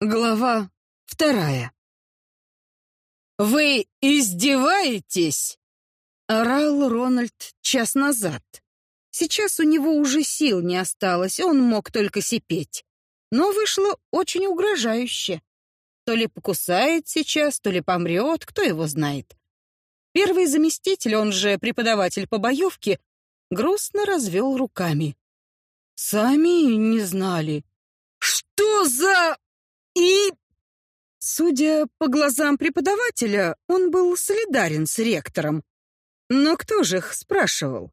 Глава вторая. «Вы издеваетесь?» — орал Рональд час назад. Сейчас у него уже сил не осталось, он мог только сипеть. Но вышло очень угрожающе. То ли покусает сейчас, то ли помрет, кто его знает. Первый заместитель, он же преподаватель по боевке, грустно развел руками. «Сами не знали». «Что за...» И... Судя по глазам преподавателя, он был солидарен с ректором. Но кто же их спрашивал?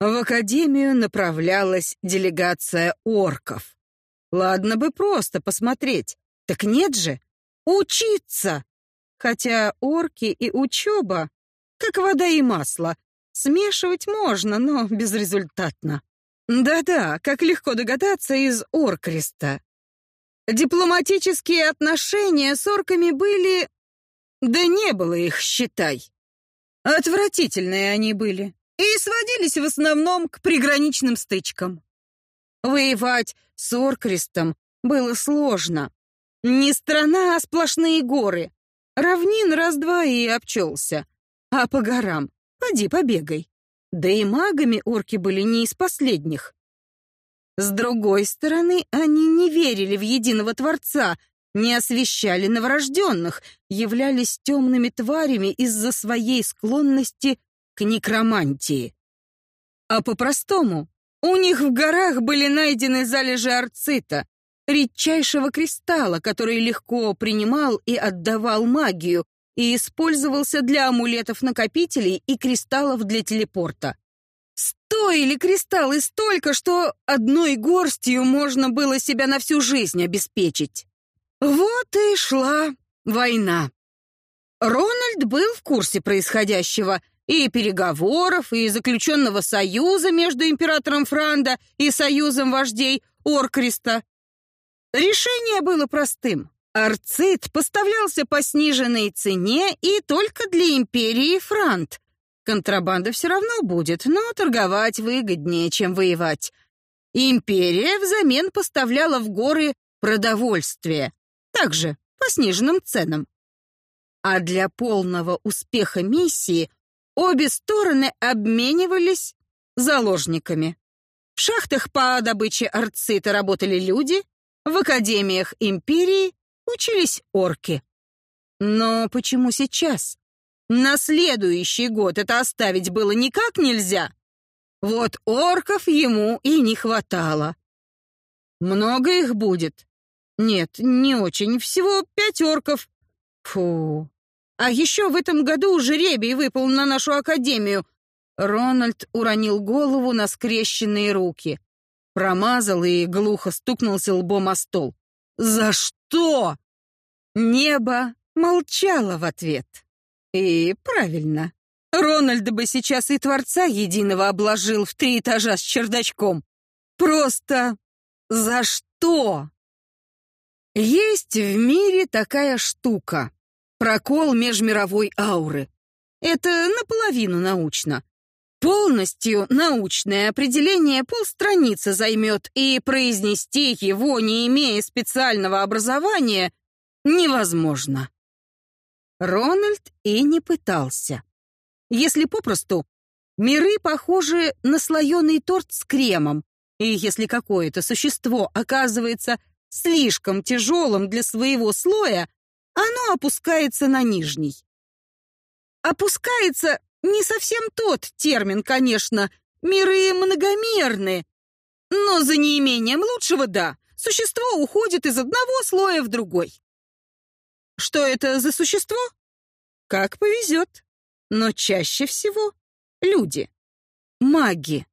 В академию направлялась делегация орков. Ладно бы просто посмотреть. Так нет же. Учиться! Хотя орки и учеба, как вода и масло, смешивать можно, но безрезультатно. Да-да, как легко догадаться из Оркреста. Дипломатические отношения с орками были... Да не было их, считай. Отвратительные они были. И сводились в основном к приграничным стычкам. Воевать с Оркрестом было сложно. Не страна, а сплошные горы. Равнин раз-два и обчелся. А по горам поди побегай. Да и магами орки были не из последних. С другой стороны, они не верили в единого Творца, не освещали новорожденных, являлись темными тварями из-за своей склонности к некромантии. А по-простому, у них в горах были найдены залежи арцита, редчайшего кристалла, который легко принимал и отдавал магию и использовался для амулетов-накопителей и кристаллов для телепорта. Стоили кристаллы столько, что одной горстью можно было себя на всю жизнь обеспечить. Вот и шла война. Рональд был в курсе происходящего и переговоров, и заключенного союза между императором Франда и союзом вождей Оркриста. Решение было простым. Арцит поставлялся по сниженной цене и только для империи Франд, Контрабанда все равно будет, но торговать выгоднее, чем воевать. Империя взамен поставляла в горы продовольствие, также по сниженным ценам. А для полного успеха миссии обе стороны обменивались заложниками. В шахтах по добыче арцита работали люди, в академиях империи учились орки. Но почему сейчас? На следующий год это оставить было никак нельзя. Вот орков ему и не хватало. Много их будет? Нет, не очень. Всего пять орков. Фу. А еще в этом году жеребий выпал на нашу академию. Рональд уронил голову на скрещенные руки. Промазал и глухо стукнулся лбом о стол. «За что?» Небо молчало в ответ. И правильно. Рональд бы сейчас и Творца Единого обложил в три этажа с чердачком. Просто за что? Есть в мире такая штука. Прокол межмировой ауры. Это наполовину научно. Полностью научное определение полстраницы займет, и произнести его, не имея специального образования, невозможно. Рональд и не пытался. Если попросту, миры похожи на слоеный торт с кремом, и если какое-то существо оказывается слишком тяжелым для своего слоя, оно опускается на нижний. Опускается не совсем тот термин, конечно, миры многомерны, но за неимением лучшего, да, существо уходит из одного слоя в другой. Что это за существо? Как повезет. Но чаще всего люди. Маги.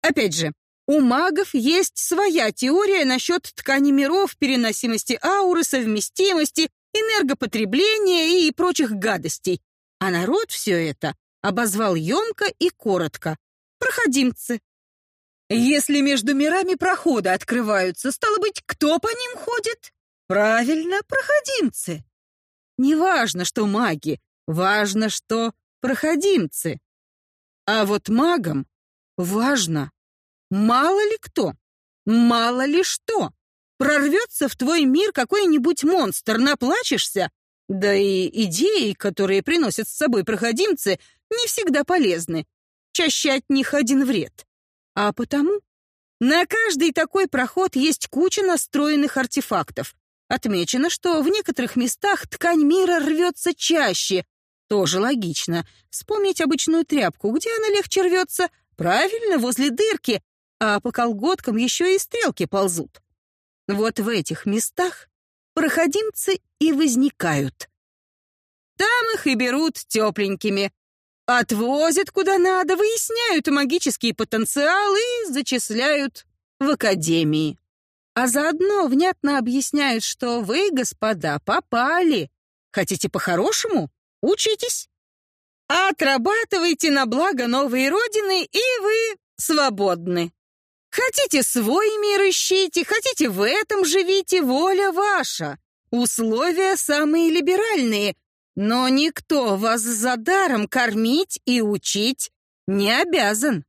Опять же, у магов есть своя теория насчет ткани миров, переносимости ауры, совместимости, энергопотребления и прочих гадостей. А народ все это обозвал емко и коротко. Проходимцы. Если между мирами проходы открываются, стало быть, кто по ним ходит? Правильно, проходимцы. Неважно, что маги. важно, что проходимцы. А вот магам важно, мало ли кто, мало ли что. Прорвется в твой мир какой-нибудь монстр, наплачешься, да и идеи, которые приносят с собой проходимцы, не всегда полезны. Чаще от них один вред. А потому на каждый такой проход есть куча настроенных артефактов. Отмечено, что в некоторых местах ткань мира рвется чаще. Тоже логично. Вспомнить обычную тряпку, где она легче рвется? Правильно, возле дырки, а по колготкам еще и стрелки ползут. Вот в этих местах проходимцы и возникают. Там их и берут тепленькими. Отвозят куда надо, выясняют магический потенциал и зачисляют в академии. А заодно внятно объясняют, что вы, господа, попали. Хотите по-хорошему? Учитесь. Отрабатывайте на благо новой родины, и вы свободны. Хотите свой мир ищите, хотите в этом живите, воля ваша. Условия самые либеральные, но никто вас за даром кормить и учить не обязан.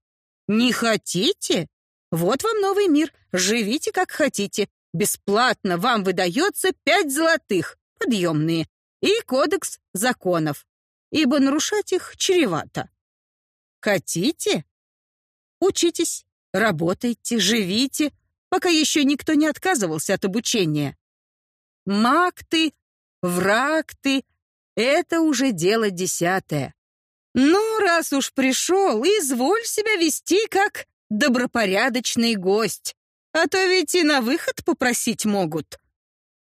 Не хотите? Вот вам новый мир, живите как хотите. Бесплатно вам выдается пять золотых, подъемные, и кодекс законов, ибо нарушать их чревато. Хотите? Учитесь. Работайте, живите, пока еще никто не отказывался от обучения. Маг ты, враг ты — это уже дело десятое. Ну, раз уж пришел, изволь себя вести как добропорядочный гость, а то ведь и на выход попросить могут.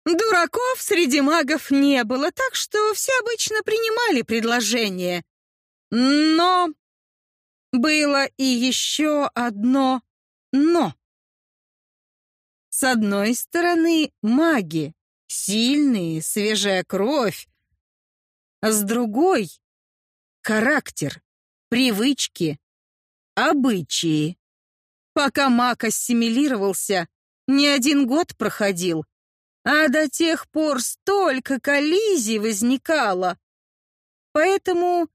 Дураков среди магов не было, так что все обычно принимали предложение. Но было и еще одно «но». С одной стороны, маги, сильные, свежая кровь, с другой — характер, привычки, обычаи. Пока маг ассимилировался, не один год проходил, а до тех пор столько коллизий возникало. Поэтому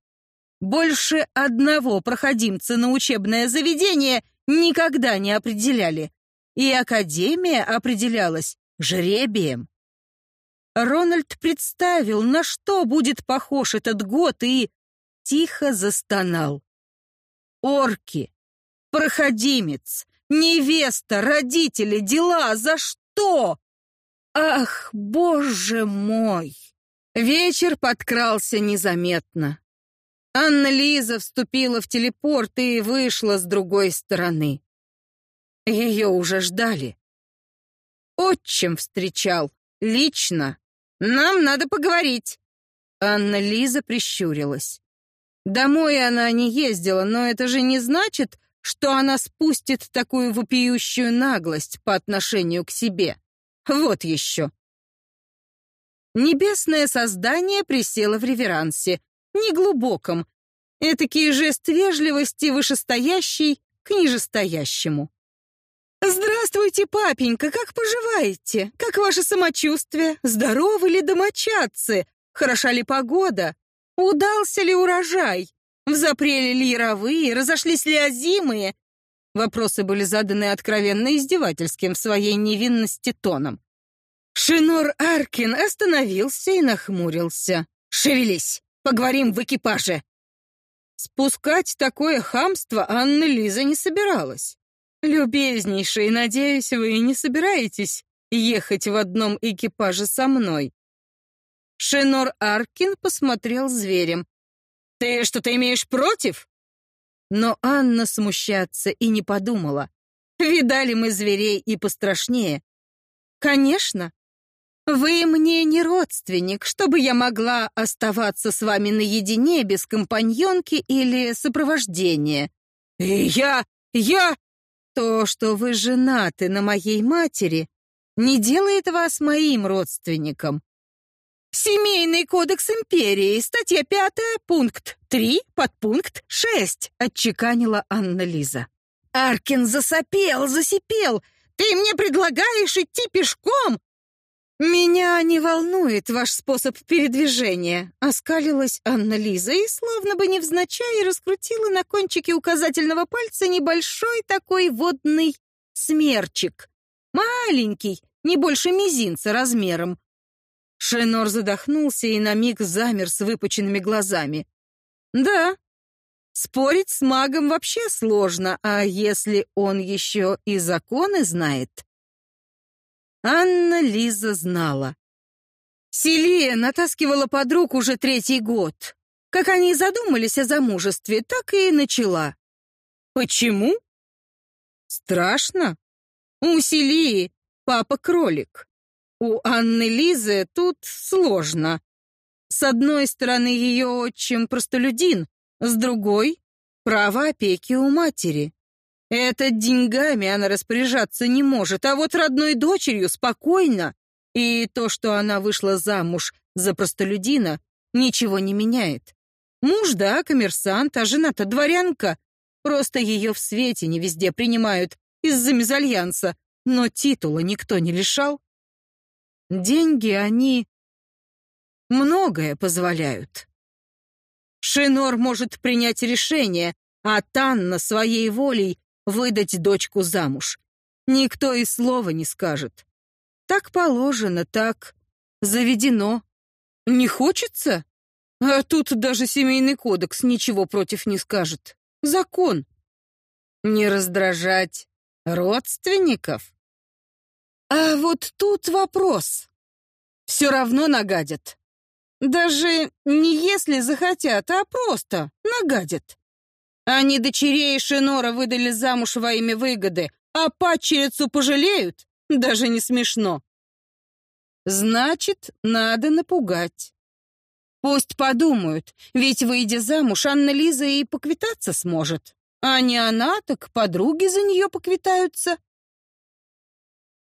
больше одного проходимца на учебное заведение никогда не определяли, и Академия определялась жребием. Рональд представил, на что будет похож этот год, и тихо застонал. Орки, проходимец, невеста, родители, дела, за что? Ах, боже мой! Вечер подкрался незаметно. Анна-Лиза вступила в телепорт и вышла с другой стороны. Ее уже ждали. Отчим встречал. Лично. Нам надо поговорить. Анна-Лиза прищурилась. Домой она не ездила, но это же не значит, что она спустит такую вопиющую наглость по отношению к себе. Вот еще. Небесное создание присело в реверансе неглубоком. Этакий жест вежливости вышестоящий к нижестоящему. «Здравствуйте, папенька, как поживаете? Как ваше самочувствие? Здоровы ли домочадцы? Хороша ли погода? Удался ли урожай? Взапрели ли яровые? Разошлись ли озимые?» Вопросы были заданы откровенно издевательским в своей невинности тоном. Шинор Аркин остановился и нахмурился. «Шевелись! Поговорим в экипаже!» Спускать такое хамство Анна Лиза не собиралась. «Любезнейший, надеюсь, вы не собираетесь ехать в одном экипаже со мной?» Шенор Аркин посмотрел зверем. «Ты что-то имеешь против?» Но Анна смущаться и не подумала. Видали мы зверей и пострашнее. «Конечно, вы мне не родственник, чтобы я могла оставаться с вами наедине без компаньонки или сопровождения. Я... я... То, что вы женаты на моей матери, не делает вас моим родственником. Семейный кодекс империи, статья 5, пункт 3, подпункт 6, отчеканила Анна-Лиза. Аркин засопел, засипел. Ты мне предлагаешь идти пешком? «Меня не волнует ваш способ передвижения», — оскалилась Анна-Лиза и, словно бы невзначай, раскрутила на кончике указательного пальца небольшой такой водный смерчик. Маленький, не больше мизинца размером. Шенор задохнулся и на миг замер с выпученными глазами. «Да, спорить с магом вообще сложно, а если он еще и законы знает?» Анна Лиза знала. Селия натаскивала подруг уже третий год. Как они задумались о замужестве, так и начала. Почему? Страшно. У Селии папа кролик. У Анны Лизы тут сложно. С одной стороны, ее отчим простолюдин, с другой — право опеки у матери. Это деньгами она распоряжаться не может, а вот родной дочерью спокойно. И то, что она вышла замуж за простолюдина, ничего не меняет. Муж, да, коммерсант, а жена-то дворянка. Просто ее в свете не везде принимают из-за мезальянса, но титула никто не лишал. Деньги, они многое позволяют. Шинор может принять решение, а Танна своей волей выдать дочку замуж. Никто и слова не скажет. Так положено, так заведено. Не хочется? А тут даже семейный кодекс ничего против не скажет. Закон. Не раздражать родственников. А вот тут вопрос. Все равно нагадят. Даже не если захотят, а просто нагадят. Они дочерей Шинора выдали замуж во имя выгоды, а падчерицу пожалеют? Даже не смешно. Значит, надо напугать. Пусть подумают, ведь, выйдя замуж, Анна-Лиза и поквитаться сможет. А не она, так подруги за нее поквитаются.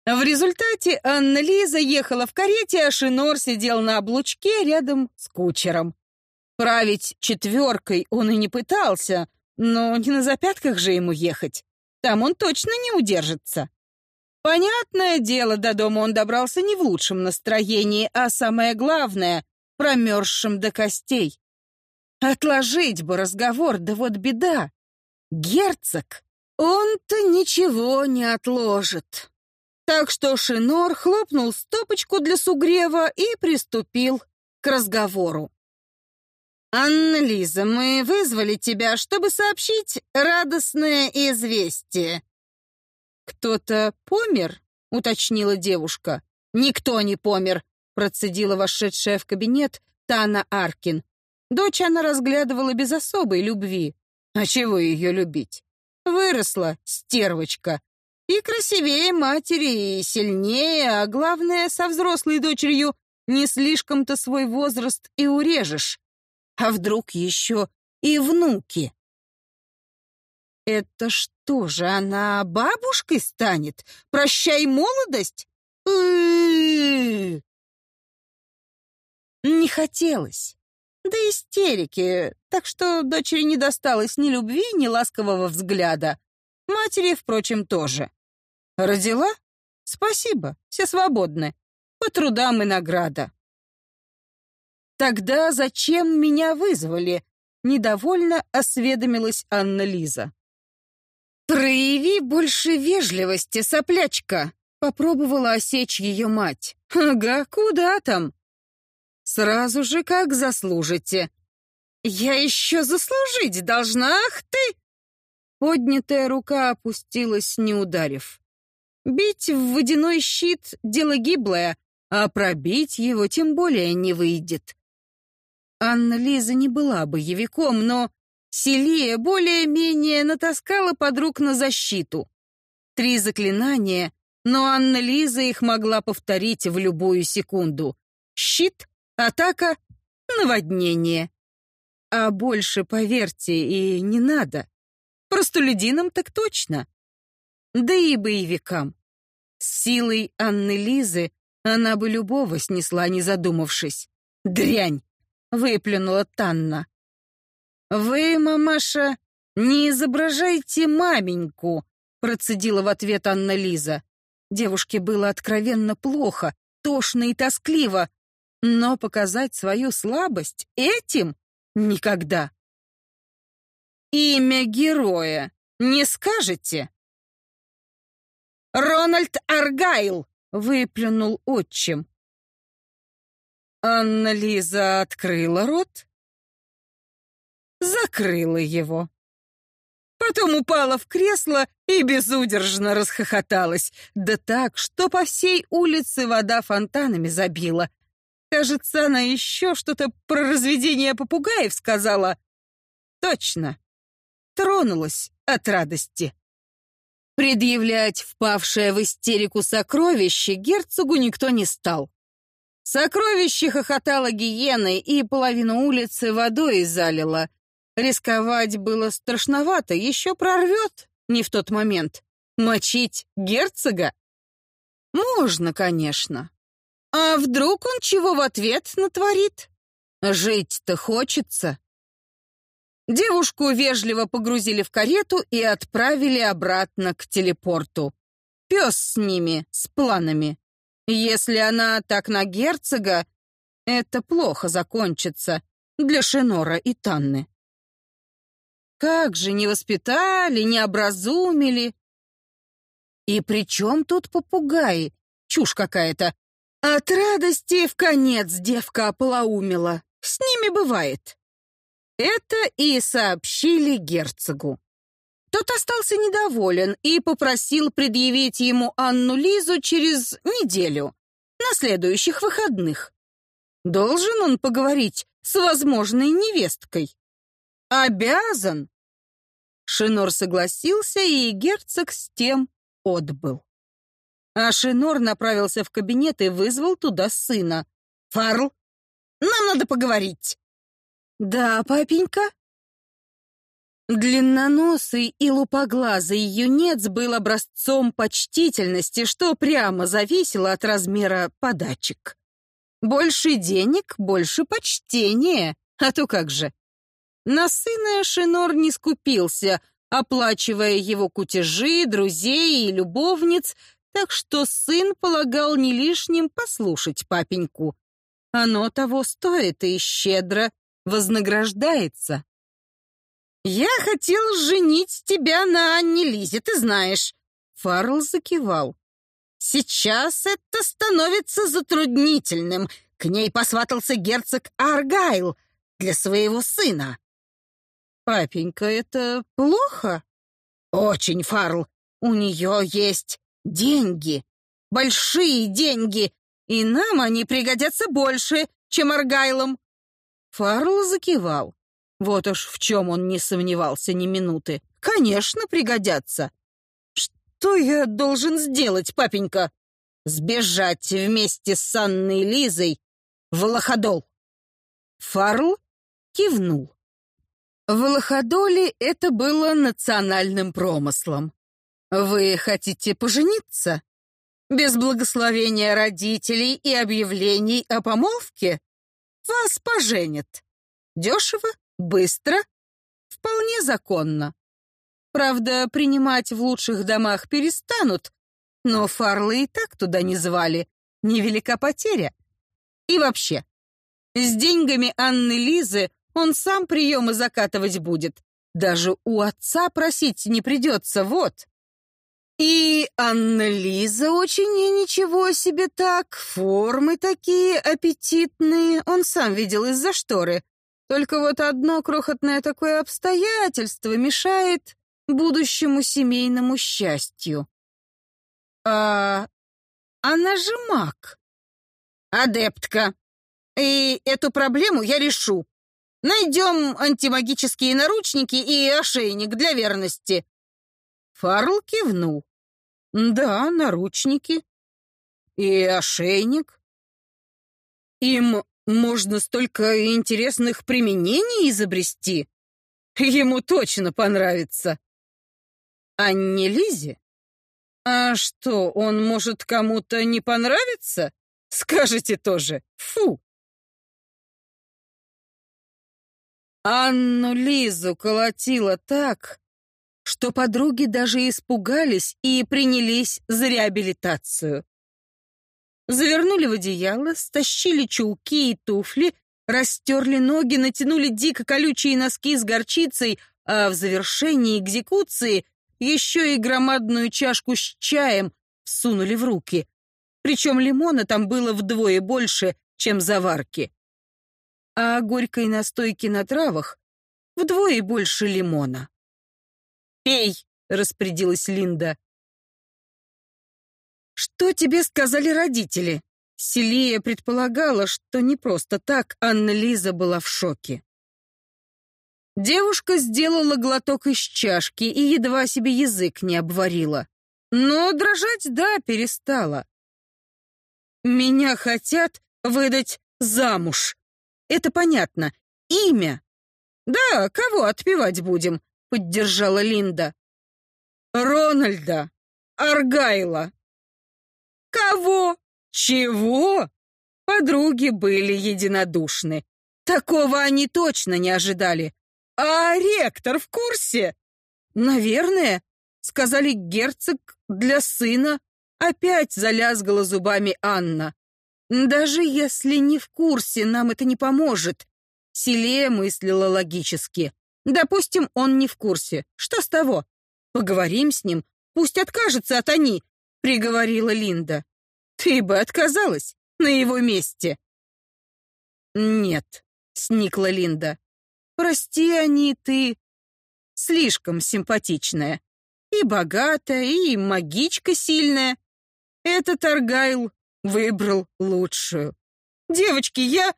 В результате Анна-Лиза ехала в карете, а Шинор сидел на облучке рядом с кучером. Править четверкой он и не пытался, но не на запятках же ему ехать. Там он точно не удержится. Понятное дело, до дома он добрался не в лучшем настроении, а самое главное — промерзшим до костей. Отложить бы разговор, да вот беда. Герцог, он-то ничего не отложит. Так что Шинор хлопнул стопочку для сугрева и приступил к разговору. «Анна-Лиза, мы вызвали тебя, чтобы сообщить радостное известие». «Кто-то помер?» — уточнила девушка. «Никто не помер», — процедила вошедшая в кабинет Тана Аркин. Дочь она разглядывала без особой любви. А чего ее любить? Выросла, стервочка. И красивее матери, и сильнее, а главное, со взрослой дочерью не слишком-то свой возраст и урежешь. А вдруг еще и внуки? Это что же, она бабушкой станет? Прощай молодость? Не хотелось. До истерики, так что дочери не досталось ни любви, ни ласкового взгляда. Матери, впрочем, тоже. Родила? Спасибо, все свободны. По трудам и награда. «Тогда зачем меня вызвали?» — недовольно осведомилась Анна-Лиза. «Прояви больше вежливости, соплячка!» — попробовала осечь ее мать. «Ага, куда там?» «Сразу же как заслужите!» «Я еще заслужить должна, ах ты!» Поднятая рука опустилась, не ударив. Бить в водяной щит — дело гиблое, а пробить его тем более не выйдет. Анна-Лиза не была боевиком, но Селия более-менее натаскала подруг на защиту. Три заклинания, но Анна-Лиза их могла повторить в любую секунду. Щит, атака, наводнение. А больше, поверьте, и не надо. Простолюдинам так точно. Да и боевикам. С силой Анны-Лизы она бы любого снесла, не задумавшись. Дрянь! — выплюнула Танна. «Вы, мамаша, не изображайте маменьку», — процедила в ответ Анна-Лиза. Девушке было откровенно плохо. тошно и тоскливо, но показать свою слабость этим никогда. Имя героя не скажете? Рональд Аргайл, выплюнул отчим. Анна-Лиза открыла рот, закрыла его. Потом упала в кресло и безудержно расхохоталась. Да так, что по всей улице вода фонтанами забила. Кажется, она еще что-то про разведение попугаев сказала. Точно. Тронулась от радости. Предъявлять впавшее в истерику сокровище герцогу никто не стал. Сокровище хохотало гиеной и половину улицы водой залило. Рисковать было страшновато, еще прорвет не в тот момент. Мочить герцога? Можно, конечно. А вдруг он чего в ответ натворит? Жить-то хочется. Девушку вежливо погрузили в карету и отправили обратно к телепорту. Пес с ними, с планами. Если она так на герцога, это плохо закончится для Шинора и Танны. Как же не воспитали, не образумили. И при чем тут попугаи? Чушь какая-то. От радости в конец девка ополоумела. С ними бывает. Это и сообщили герцогу. Тот остался недоволен и попросил предъявить ему Анну Лизу через неделю, на следующих выходных. Должен он поговорить с возможной невесткой. Обязан. Шинор согласился, и герцог с тем отбыл. А Шинор направился в кабинет и вызвал туда сына. «Фарл, нам надо поговорить». «Да, папенька?» Длинноносый и лупоглазый юнец был образцом почтительности, что прямо зависело от размера подачек. Больше денег, больше почтения, а то как же. На сына Шинор не скупился, оплачивая его кутежи, друзей и любовниц, так что сын полагал не лишним послушать папеньку. Оно того стоит и щедро вознаграждается. «Я хотел женить тебя на Анне Лизе, ты знаешь». Фаррелл закивал. «Сейчас это становится затруднительным. К ней посватался герцог Аргайл для своего сына». «Папенька, это плохо?» «Очень, Фарл. У нее есть деньги. Большие деньги. И нам они пригодятся больше, чем Аргайлам». Фарл закивал. Вот уж в чем он не сомневался ни минуты. Конечно, пригодятся. Что я должен сделать, папенька? Сбежать вместе с Анной Лизой в Лоходол. Фарл кивнул. В Лоходоле это было национальным промыслом. Вы хотите пожениться? Без благословения родителей и объявлений о помолвке? Вас поженят. Дешево Быстро? Вполне законно. Правда, принимать в лучших домах перестанут, но Фарлы и так туда не звали. Невелика потеря. И вообще, с деньгами Анны Лизы он сам приемы закатывать будет. Даже у отца просить не придется, вот. И Анна Лиза очень ничего себе так, формы такие аппетитные, он сам видел из-за шторы. Только вот одно крохотное такое обстоятельство мешает будущему семейному счастью. А она же маг. Адептка. И эту проблему я решу. Найдем антимагические наручники и ошейник для верности. Фарл кивнул. Да, наручники. И ошейник. Им можно столько интересных применений изобрести. Ему точно понравится. А Лизе? А что, он может кому-то не понравиться? Скажете тоже. Фу. Анну Лизу колотило так, что подруги даже испугались и принялись за реабилитацию. Завернули в одеяло, стащили чулки и туфли, растерли ноги, натянули дико колючие носки с горчицей, а в завершении экзекуции еще и громадную чашку с чаем сунули в руки. Причем лимона там было вдвое больше, чем заварки. А горькой настойки на травах вдвое больше лимона. «Пей!» — распорядилась Линда. «Что тебе сказали родители?» Селия предполагала, что не просто так Анна-Лиза была в шоке. Девушка сделала глоток из чашки и едва себе язык не обварила. Но дрожать, да, перестала. «Меня хотят выдать замуж. Это понятно. Имя. Да, кого отпевать будем?» — поддержала Линда. «Рональда. Аргайла». «Кого? Чего?» Подруги были единодушны. Такого они точно не ожидали. «А ректор в курсе?» «Наверное», — сказали герцог для сына. Опять залязгала зубами Анна. «Даже если не в курсе, нам это не поможет». Селия мыслила логически. «Допустим, он не в курсе. Что с того? Поговорим с ним. Пусть откажется от они», — приговорила Линда. «Ты бы отказалась на его месте». «Нет», — сникла Линда. Прости, они, ты слишком симпатичная. И богатая, и магичка сильная. Этот Аргайл выбрал лучшую. Девочки, я...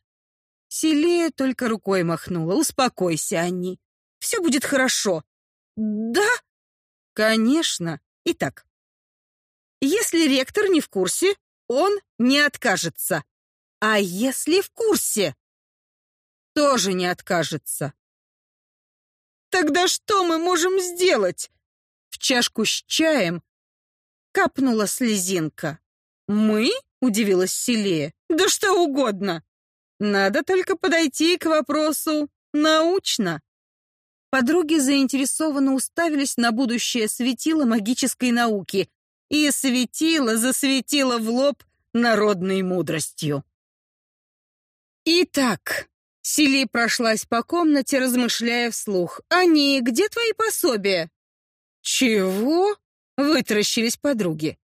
Селия только рукой махнула. Успокойся, Анни. Все будет хорошо. Да? Конечно. Итак, если ректор не в курсе, он не откажется. А если в курсе? тоже не откажется. Тогда что мы можем сделать? В чашку с чаем капнула слезинка. Мы? Удивилась Селия. Да что угодно. Надо только подойти к вопросу научно. Подруги заинтересованно уставились на будущее светило магической науки, и светило засветило в лоб народной мудростью. Итак, Сили прошлась по комнате, размышляя вслух. «Они, где твои пособия?» «Чего?» — вытаращились подруги.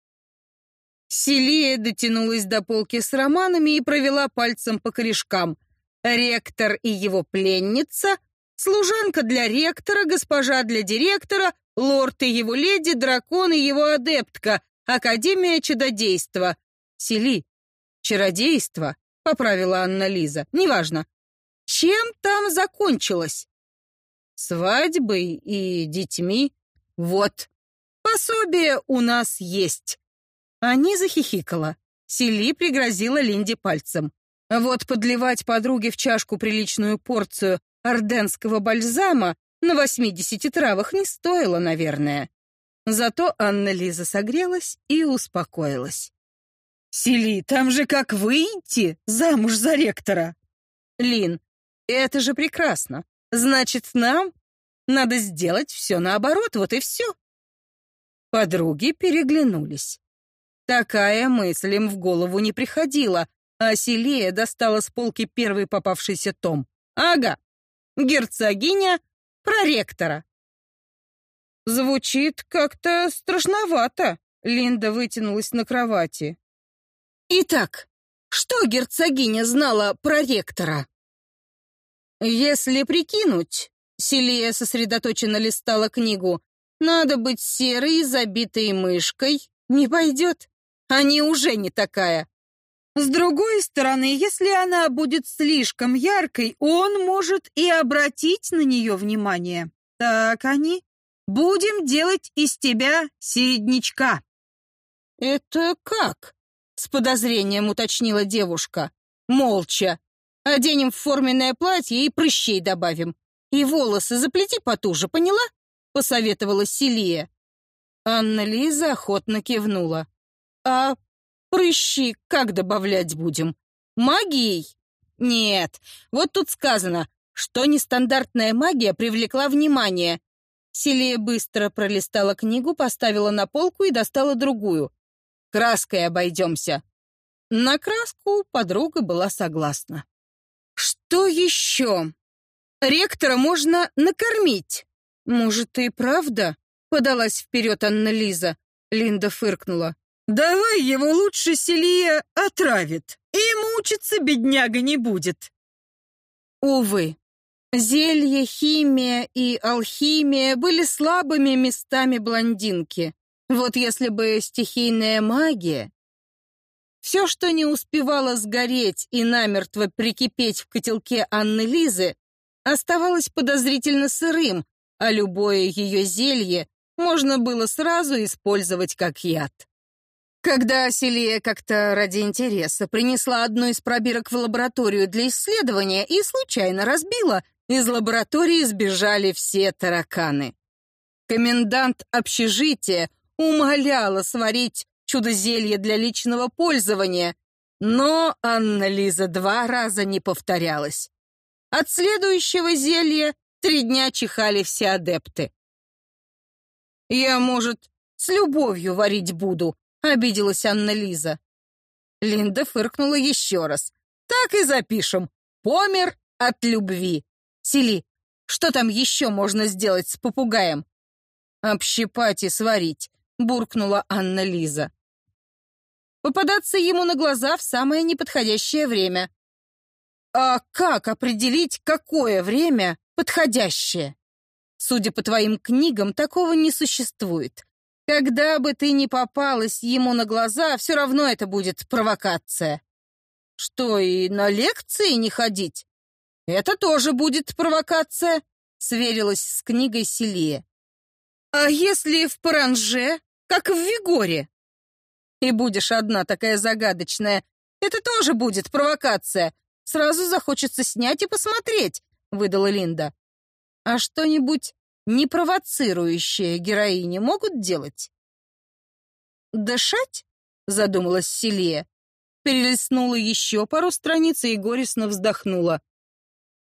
Селия дотянулась до полки с романами и провела пальцем по корешкам. Ректор и его пленница, служанка для ректора, госпожа для директора, лорд и его леди, дракон и его адептка, Академия чудодейства. Сели. Чародейство, поправила Анна Лиза. Неважно. Чем там закончилось? Свадьбой и детьми. Вот. Пособие у нас есть. Они захихикала. Сели пригрозила Линде пальцем. Вот подливать подруге в чашку приличную порцию орденского бальзама на 80 травах не стоило, наверное. Зато Анна-Лиза согрелась и успокоилась. «Сели, там же как выйти замуж за ректора!» «Лин, это же прекрасно. Значит, нам надо сделать все наоборот, вот и все. Подруги переглянулись. Такая мысль им в голову не приходила, а Селия достала с полки первый попавшийся том. Ага, герцогиня проректора. Звучит как-то страшновато. Линда вытянулась на кровати. Итак, что герцогиня знала про ректора? Если прикинуть, Селия сосредоточенно листала книгу, надо быть серой и забитой мышкой, не пойдет. Они уже не такая. С другой стороны, если она будет слишком яркой, он может и обратить на нее внимание. Так они. Будем делать из тебя середнячка. Это как? С подозрением уточнила девушка. Молча, Оденем в форменное платье и прыщей добавим. И волосы заплети потуже, поняла?» — посоветовала Селия. Анна-Лиза охотно кивнула. «А прыщи как добавлять будем? Магией?» «Нет, вот тут сказано, что нестандартная магия привлекла внимание». Селия быстро пролистала книгу, поставила на полку и достала другую. «Краской обойдемся». На краску подруга была согласна. Что еще? Ректора можно накормить. Может, и правда? Подалась вперед Анна-Лиза. Линда фыркнула. Давай его лучше Селия отравит. И мучиться бедняга не будет. Увы, зелье, химия и алхимия были слабыми местами блондинки. Вот если бы стихийная магия... Все, что не успевало сгореть и намертво прикипеть в котелке Анны Лизы, оставалось подозрительно сырым, а любое ее зелье можно было сразу использовать как яд. Когда Селия как-то ради интереса принесла одну из пробирок в лабораторию для исследования и случайно разбила, из лаборатории сбежали все тараканы. Комендант общежития умоляла сварить чудо-зелье для личного пользования, но Анна-Лиза два раза не повторялась. От следующего зелья три дня чихали все адепты. «Я, может, с любовью варить буду», обиделась Анна-Лиза. Линда фыркнула еще раз. Так и запишем. Помер от любви. Сели, что там еще можно сделать с попугаем? Общипать и сварить, буркнула Анна-Лиза. Попадаться ему на глаза в самое неподходящее время. А как определить, какое время подходящее? Судя по твоим книгам, такого не существует. Когда бы ты ни попалась ему на глаза, все равно это будет провокация. Что, и на лекции не ходить? Это тоже будет провокация, сверилась с книгой Селия. А если в Паранже, как в Вигоре? И будешь одна такая загадочная, это тоже будет провокация. Сразу захочется снять и посмотреть, выдала Линда. А что-нибудь непровоцирующие героини могут делать? «Дышать?» — задумалась Селия. Перелистнула еще пару страниц и горестно вздохнула.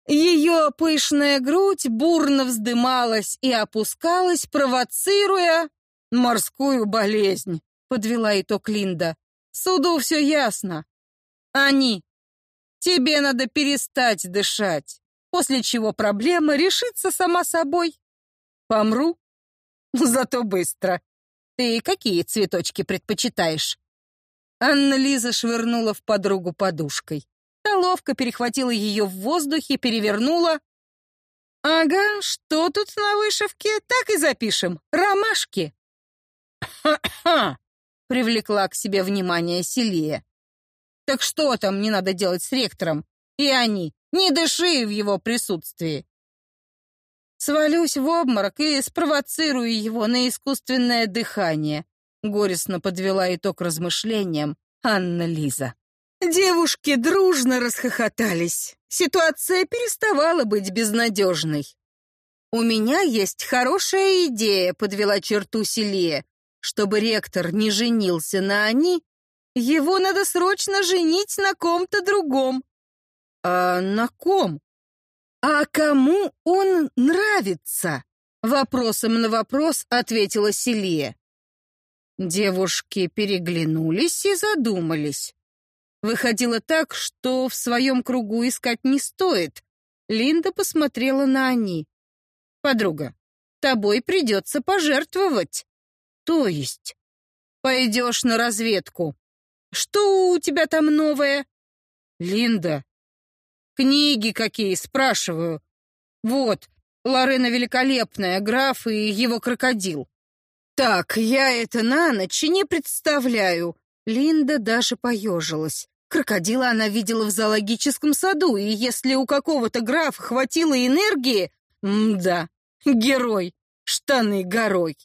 Ее пышная грудь бурно вздымалась и опускалась, провоцируя морскую болезнь, подвела итог Линда. Суду все ясно. Они. Тебе надо перестать дышать, после чего проблема решится сама собой. Помру? Зато быстро. Ты какие цветочки предпочитаешь? Анна-Лиза швырнула в подругу подушкой. Та ловко перехватила ее в воздухе, перевернула. «Ага, что тут на вышивке? Так и запишем. Ромашки!» «Ха-ха!» — привлекла к себе внимание Селия. «Так что там не надо делать с ректором? И они, не дыши в его присутствии!» Свалюсь в обморок и спровоцирую его на искусственное дыхание. Горестно подвела итог размышлениям Анна-Лиза. Девушки дружно расхохотались. Ситуация переставала быть безнадежной. «У меня есть хорошая идея», — подвела черту Селия. «Чтобы ректор не женился на Ани, его надо срочно женить на ком-то другом». «А на ком?» «А кому он нравится?» Вопросом на вопрос ответила Селия. Девушки переглянулись и задумались. Выходило так, что в своем кругу искать не стоит. Линда посмотрела на Ани. «Подруга, тобой придется пожертвовать. То есть, пойдешь на разведку. Что у тебя там новое?» «Линда, Книги какие, спрашиваю. Вот, Лорена Великолепная, граф и его крокодил. Так, я это на ночь не представляю. Линда даже поежилась. Крокодила она видела в зоологическом саду, и если у какого-то графа хватило энергии... да, герой, штаны горой.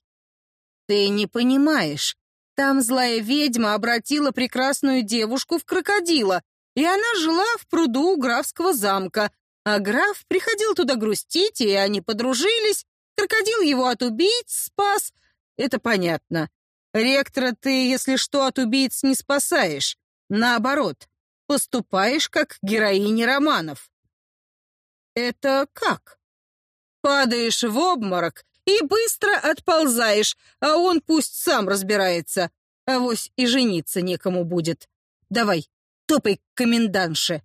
Ты не понимаешь. Там злая ведьма обратила прекрасную девушку в крокодила, и она жила в пруду графского замка, а граф приходил туда грустить, и они подружились, крокодил его от убийц спас. Это понятно. Ректора ты, если что, от убийц не спасаешь. Наоборот, поступаешь как героиня романов. Это как? Падаешь в обморок и быстро отползаешь, а он пусть сам разбирается. Авось и жениться некому будет. Давай, Топай к комендантше.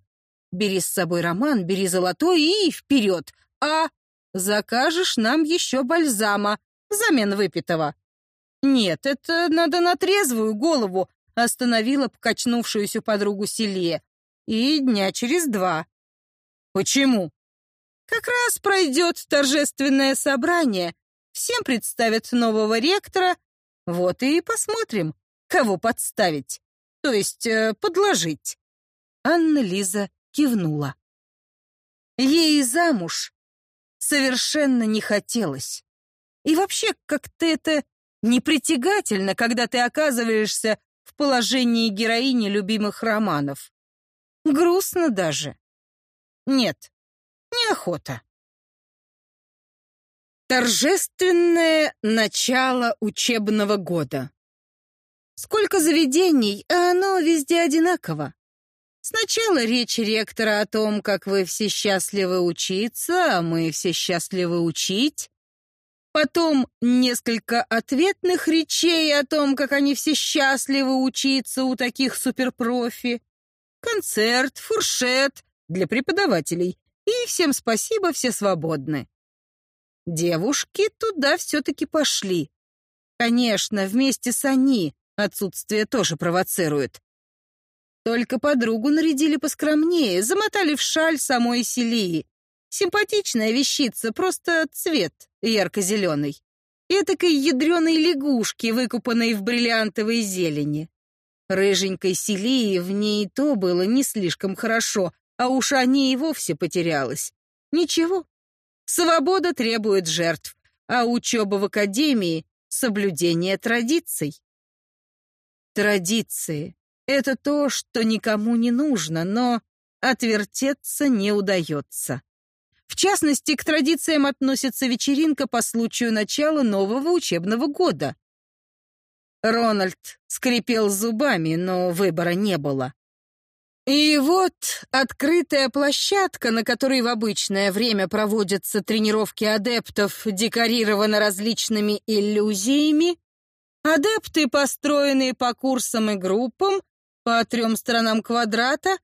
Бери с собой роман, бери золотой и вперед. А закажешь нам еще бальзама взамен выпитого. Нет, это надо на трезвую голову, остановила покачнувшуюся подругу Селия. И дня через два. Почему? Как раз пройдет торжественное собрание. Всем представят нового ректора. Вот и посмотрим, кого подставить. То есть э, подложить. Анна Лиза кивнула. Ей замуж совершенно не хотелось. И вообще, как-то это непритягательно, когда ты оказываешься в положении героини любимых романов. Грустно даже. Нет, неохота. Торжественное начало учебного года. Сколько заведений, а оно везде одинаково. Сначала речь ректора о том, как вы все счастливы учиться, а мы все счастливы учить. Потом несколько ответных речей о том, как они все счастливы учиться у таких суперпрофи. Концерт, фуршет для преподавателей. И всем спасибо, все свободны. Девушки туда все-таки пошли. Конечно, вместе с Ани отсутствие тоже провоцирует. Только подругу нарядили поскромнее, замотали в шаль самой Селии. Симпатичная вещица, просто цвет ярко-зеленый. Этакой ядреной лягушки, выкупанной в бриллиантовой зелени. Рыженькой Селии в ней то было не слишком хорошо, а уж они и вовсе потерялась. Ничего. Свобода требует жертв, а учеба в академии — соблюдение традиций. Традиции. Это то, что никому не нужно, но отвертеться не удается. В частности, к традициям относится вечеринка по случаю начала нового учебного года. Рональд скрипел зубами, но выбора не было. И вот открытая площадка, на которой в обычное время проводятся тренировки адептов, декорирована различными иллюзиями. Адепты, построенные по курсам и группам, по трем сторонам квадрата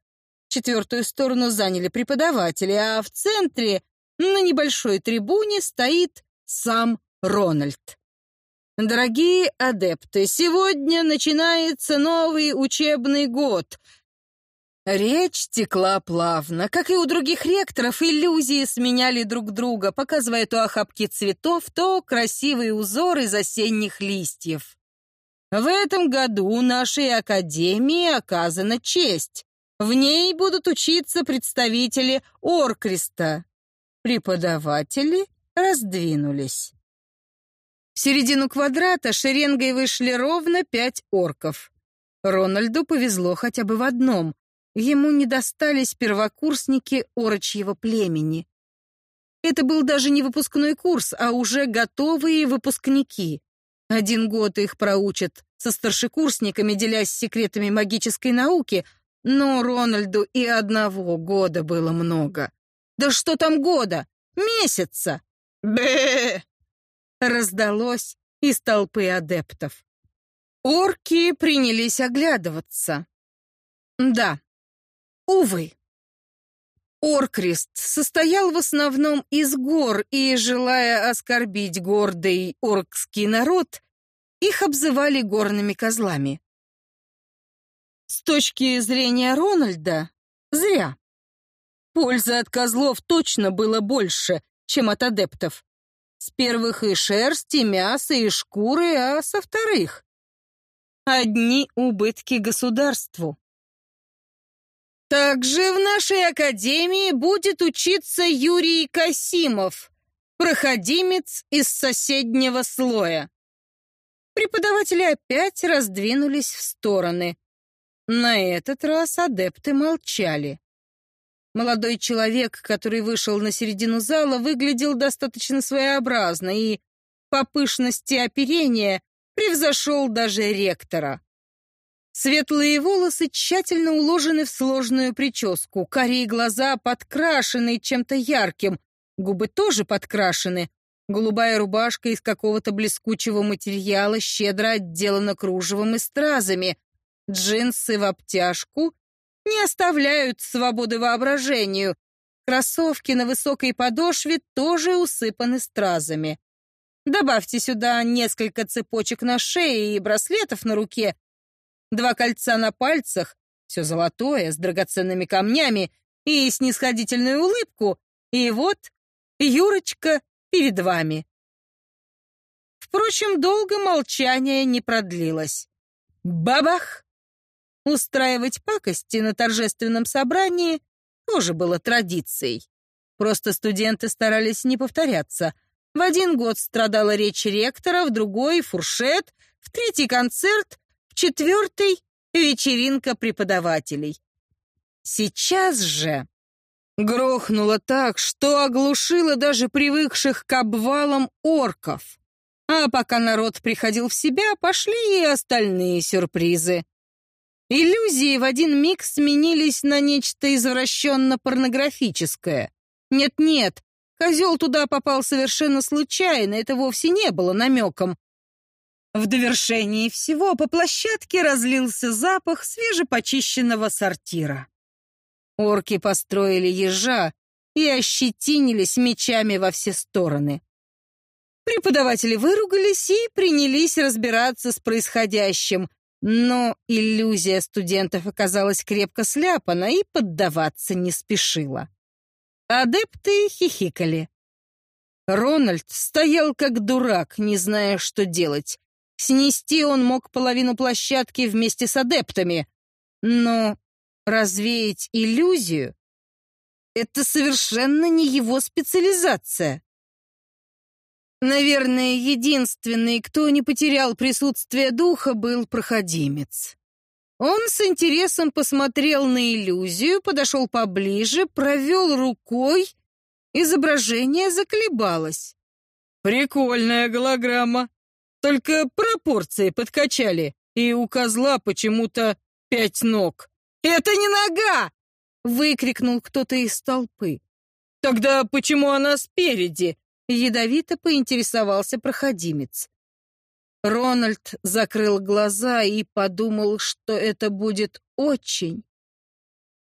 четвертую сторону заняли преподаватели, а в центре, на небольшой трибуне, стоит сам Рональд. Дорогие адепты, сегодня начинается новый учебный год. Речь текла плавно. Как и у других ректоров, иллюзии сменяли друг друга, показывая то охапки цветов, то красивые узоры из осенних листьев. В этом году нашей академии оказана честь. В ней будут учиться представители Оркреста. Преподаватели раздвинулись. В середину квадрата шеренгой вышли ровно пять орков. Рональду повезло хотя бы в одном. Ему не достались первокурсники орочьего племени. Это был даже не выпускной курс, а уже готовые выпускники. Один год их проучат со старшекурсниками, делясь секретами магической науки, но Рональду и одного года было много. Да что там года? Месяца! Бе! Раздалось из толпы адептов. Орки принялись оглядываться. Да, увы. Оркрест состоял в основном из гор, и, желая оскорбить гордый оркский народ, их обзывали горными козлами. С точки зрения Рональда, зря. Пользы от козлов точно было больше, чем от адептов. С первых и шерсть, и мясо, и шкуры, а со вторых — одни убытки государству. Также в нашей академии будет учиться Юрий Касимов, проходимец из соседнего слоя. Преподаватели опять раздвинулись в стороны. На этот раз адепты молчали. Молодой человек, который вышел на середину зала, выглядел достаточно своеобразно и по пышности оперения превзошел даже ректора. Светлые волосы тщательно уложены в сложную прическу, карие глаза подкрашены чем-то ярким, губы тоже подкрашены, голубая рубашка из какого-то блескучего материала щедро отделана кружевом и стразами, джинсы в обтяжку не оставляют свободы воображению. Кроссовки на высокой подошве тоже усыпаны стразами. Добавьте сюда несколько цепочек на шее и браслетов на руке, два кольца на пальцах, все золотое, с драгоценными камнями и снисходительную улыбку, и вот Юрочка перед вами. Впрочем, долго молчание не продлилось. Бабах! Устраивать пакости на торжественном собрании тоже было традицией. Просто студенты старались не повторяться. В один год страдала речь ректора, в другой — фуршет, в третий — концерт, четвертый — вечеринка преподавателей. Сейчас же грохнуло так, что оглушило даже привыкших к обвалам орков. А пока народ приходил в себя, пошли и остальные сюрпризы. Иллюзии в один миг сменились на нечто извращенно-порнографическое. Нет-нет, козел туда попал совершенно случайно, это вовсе не было намеком. В довершении всего по площадке разлился запах свежепочищенного сортира. Орки построили ежа и ощетинились мечами во все стороны. Преподаватели выругались и принялись разбираться с происходящим, но иллюзия студентов оказалась крепко сляпана и поддаваться не спешила. Адепты хихикали. Рональд стоял как дурак, не зная, что делать. Снести он мог половину площадки вместе с адептами, но развеять иллюзию — это совершенно не его специализация. Наверное, единственный, кто не потерял присутствие духа, был проходимец. Он с интересом посмотрел на иллюзию, подошел поближе, провел рукой. Изображение заколебалось. «Прикольная голограмма. Только пропорции подкачали, и у козла почему-то пять ног». «Это не нога!» — выкрикнул кто-то из толпы. «Тогда почему она спереди?» Ядовито поинтересовался проходимец. Рональд закрыл глаза и подумал, что это будет очень,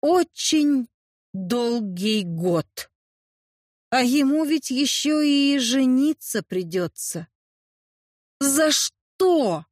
очень долгий год. А ему ведь еще и жениться придется. За что?